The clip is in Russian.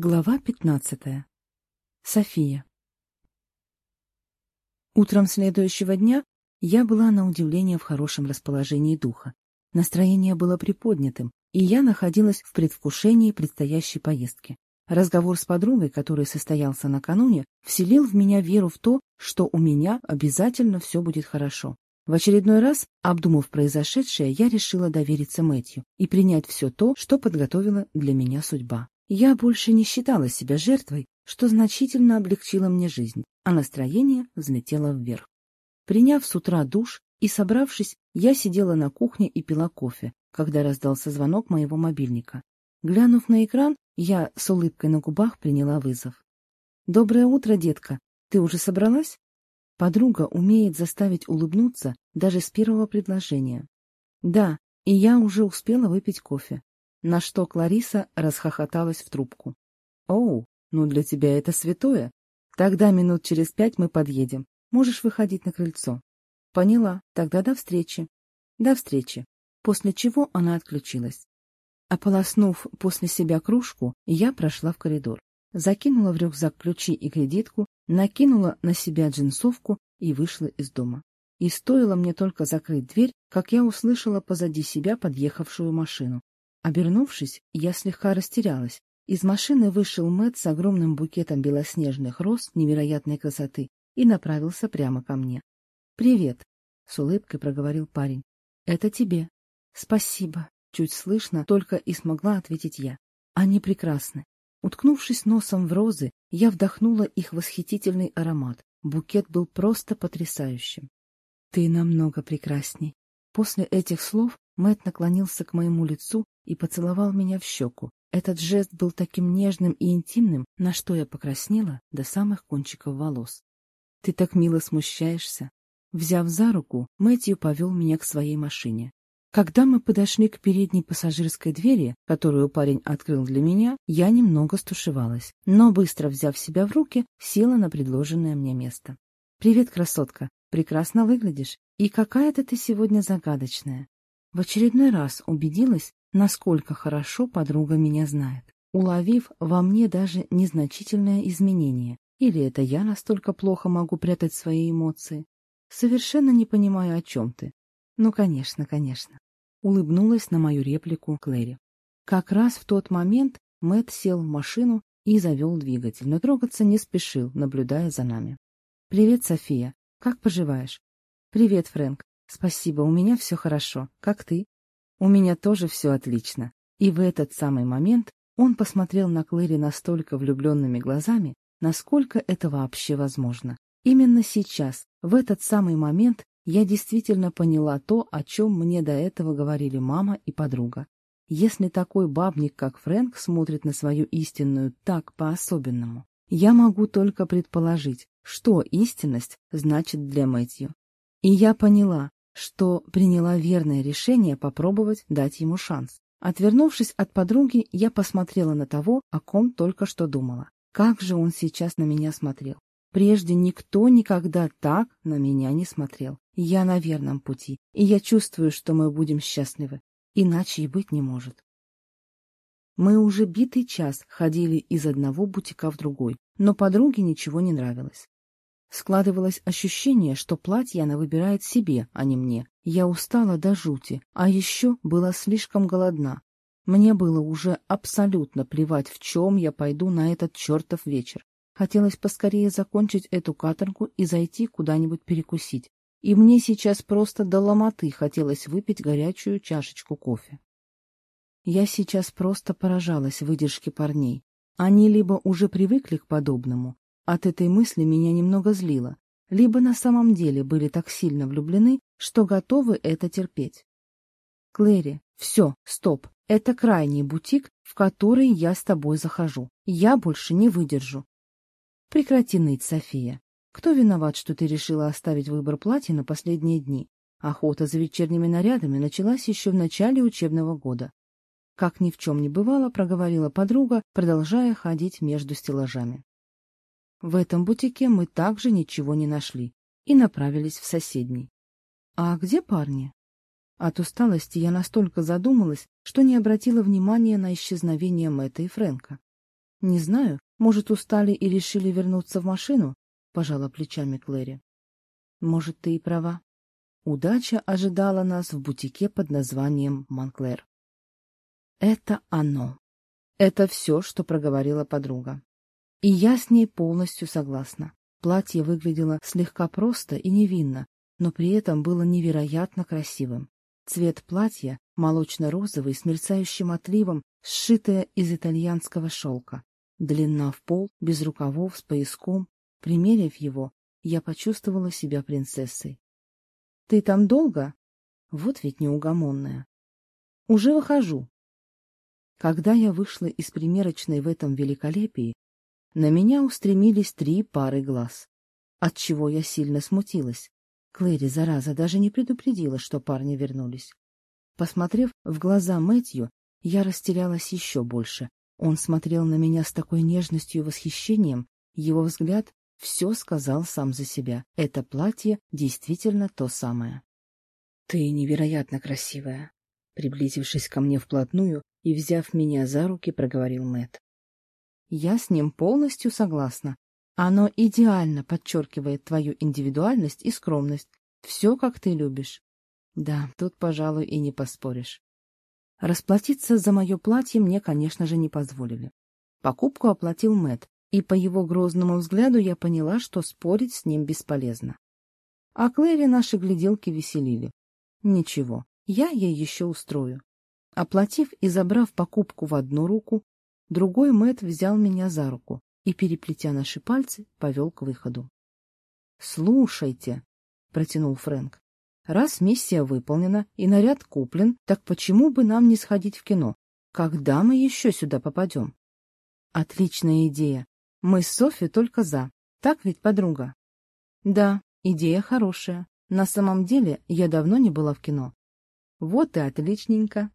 Глава 15. София. Утром следующего дня я была на удивление в хорошем расположении духа. Настроение было приподнятым, и я находилась в предвкушении предстоящей поездки. Разговор с подругой, который состоялся накануне, вселил в меня веру в то, что у меня обязательно все будет хорошо. В очередной раз, обдумав произошедшее, я решила довериться Мэтью и принять все то, что подготовила для меня судьба. Я больше не считала себя жертвой, что значительно облегчило мне жизнь, а настроение взлетело вверх. Приняв с утра душ и собравшись, я сидела на кухне и пила кофе, когда раздался звонок моего мобильника. Глянув на экран, я с улыбкой на губах приняла вызов. «Доброе утро, детка. Ты уже собралась?» Подруга умеет заставить улыбнуться даже с первого предложения. «Да, и я уже успела выпить кофе на что Клариса расхохоталась в трубку. «Оу, ну для тебя это святое. Тогда минут через пять мы подъедем. Можешь выходить на крыльцо». «Поняла. Тогда до встречи». «До встречи». После чего она отключилась. Ополоснув после себя кружку, я прошла в коридор. Закинула в рюкзак ключи и кредитку, накинула на себя джинсовку и вышла из дома. И стоило мне только закрыть дверь, как я услышала позади себя подъехавшую машину. Обернувшись, я слегка растерялась. Из машины вышел Мэтт с огромным букетом белоснежных роз невероятной красоты и направился прямо ко мне. — Привет! — с улыбкой проговорил парень. — Это тебе. — Спасибо. Чуть слышно, только и смогла ответить я. Они прекрасны. Уткнувшись носом в розы, я вдохнула их восхитительный аромат. Букет был просто потрясающим. — Ты намного прекрасней. После этих слов Мэт наклонился к моему лицу и поцеловал меня в щеку. Этот жест был таким нежным и интимным, на что я покраснела до самых кончиков волос. «Ты так мило смущаешься!» Взяв за руку, Мэтью повел меня к своей машине. Когда мы подошли к передней пассажирской двери, которую парень открыл для меня, я немного стушевалась, но, быстро взяв себя в руки, села на предложенное мне место. «Привет, красотка! Прекрасно выглядишь! И какая-то ты сегодня загадочная!» В очередной раз убедилась, насколько хорошо подруга меня знает. Уловив во мне даже незначительное изменение, или это я настолько плохо могу прятать свои эмоции, совершенно не понимаю, о чем ты. Ну, конечно, конечно. Улыбнулась на мою реплику Клэри. Как раз в тот момент Мэт сел в машину и завел двигатель, но трогаться не спешил, наблюдая за нами. «Привет, София. Как поживаешь?» «Привет, Фрэнк. Спасибо, у меня все хорошо. Как ты?» У меня тоже все отлично. И в этот самый момент он посмотрел на Клэри настолько влюбленными глазами, насколько это вообще возможно. Именно сейчас, в этот самый момент, я действительно поняла то, о чем мне до этого говорили мама и подруга. Если такой бабник, как Фрэнк, смотрит на свою истинную так по-особенному, я могу только предположить, что истинность значит для Мэтью. И я поняла, что приняла верное решение попробовать дать ему шанс. Отвернувшись от подруги, я посмотрела на того, о ком только что думала. Как же он сейчас на меня смотрел. Прежде никто никогда так на меня не смотрел. Я на верном пути, и я чувствую, что мы будем счастливы. Иначе и быть не может. Мы уже битый час ходили из одного бутика в другой, но подруге ничего не нравилось. Складывалось ощущение, что платье она выбирает себе, а не мне. Я устала до жути, а еще была слишком голодна. Мне было уже абсолютно плевать, в чем я пойду на этот чертов вечер. Хотелось поскорее закончить эту каторгу и зайти куда-нибудь перекусить. И мне сейчас просто до ломоты хотелось выпить горячую чашечку кофе. Я сейчас просто поражалась выдержке парней. Они либо уже привыкли к подобному, от этой мысли меня немного злило. Либо на самом деле были так сильно влюблены, что готовы это терпеть. Клэри, все, стоп, это крайний бутик, в который я с тобой захожу. Я больше не выдержу. Прекрати ныть, София. Кто виноват, что ты решила оставить выбор платья на последние дни? Охота за вечерними нарядами началась еще в начале учебного года. Как ни в чем не бывало, проговорила подруга, продолжая ходить между стеллажами. В этом бутике мы также ничего не нашли и направились в соседний. А где парни? От усталости я настолько задумалась, что не обратила внимания на исчезновение Мэтта и Фрэнка. Не знаю, может, устали и решили вернуться в машину? Пожала плечами Клэри. Может, ты и права. Удача ожидала нас в бутике под названием Монклер. Это оно. Это все, что проговорила подруга. И я с ней полностью согласна. Платье выглядело слегка просто и невинно, но при этом было невероятно красивым. Цвет платья молочно-розовый с мерцающим отливом, сшитое из итальянского шелка. Длина в пол, без рукавов, с пояском. Примерив его, я почувствовала себя принцессой. — Ты там долго? Вот ведь неугомонная. — Уже выхожу. Когда я вышла из примерочной в этом великолепии, на меня устремились три пары глаз, отчего я сильно смутилась. Клэри, зараза, даже не предупредила, что парни вернулись. Посмотрев в глаза Мэтью, я растерялась еще больше. Он смотрел на меня с такой нежностью и восхищением, его взгляд все сказал сам за себя. Это платье действительно то самое. — Ты невероятно красивая! — приблизившись ко мне вплотную и взяв меня за руки, проговорил Мэт. Я с ним полностью согласна. Оно идеально подчеркивает твою индивидуальность и скромность. Все, как ты любишь. Да, тут, пожалуй, и не поспоришь. Расплатиться за мое платье мне, конечно же, не позволили. Покупку оплатил Мэтт, и по его грозному взгляду я поняла, что спорить с ним бесполезно. А Клэри наши гляделки веселили. Ничего, я ей еще устрою. Оплатив и забрав покупку в одну руку, Другой Мэт взял меня за руку и, переплетя наши пальцы, повел к выходу. «Слушайте», — протянул Фрэнк, — «раз миссия выполнена и наряд куплен, так почему бы нам не сходить в кино? Когда мы еще сюда попадем?» «Отличная идея. Мы с Софи только за. Так ведь, подруга?» «Да, идея хорошая. На самом деле я давно не была в кино». «Вот и отличненько»,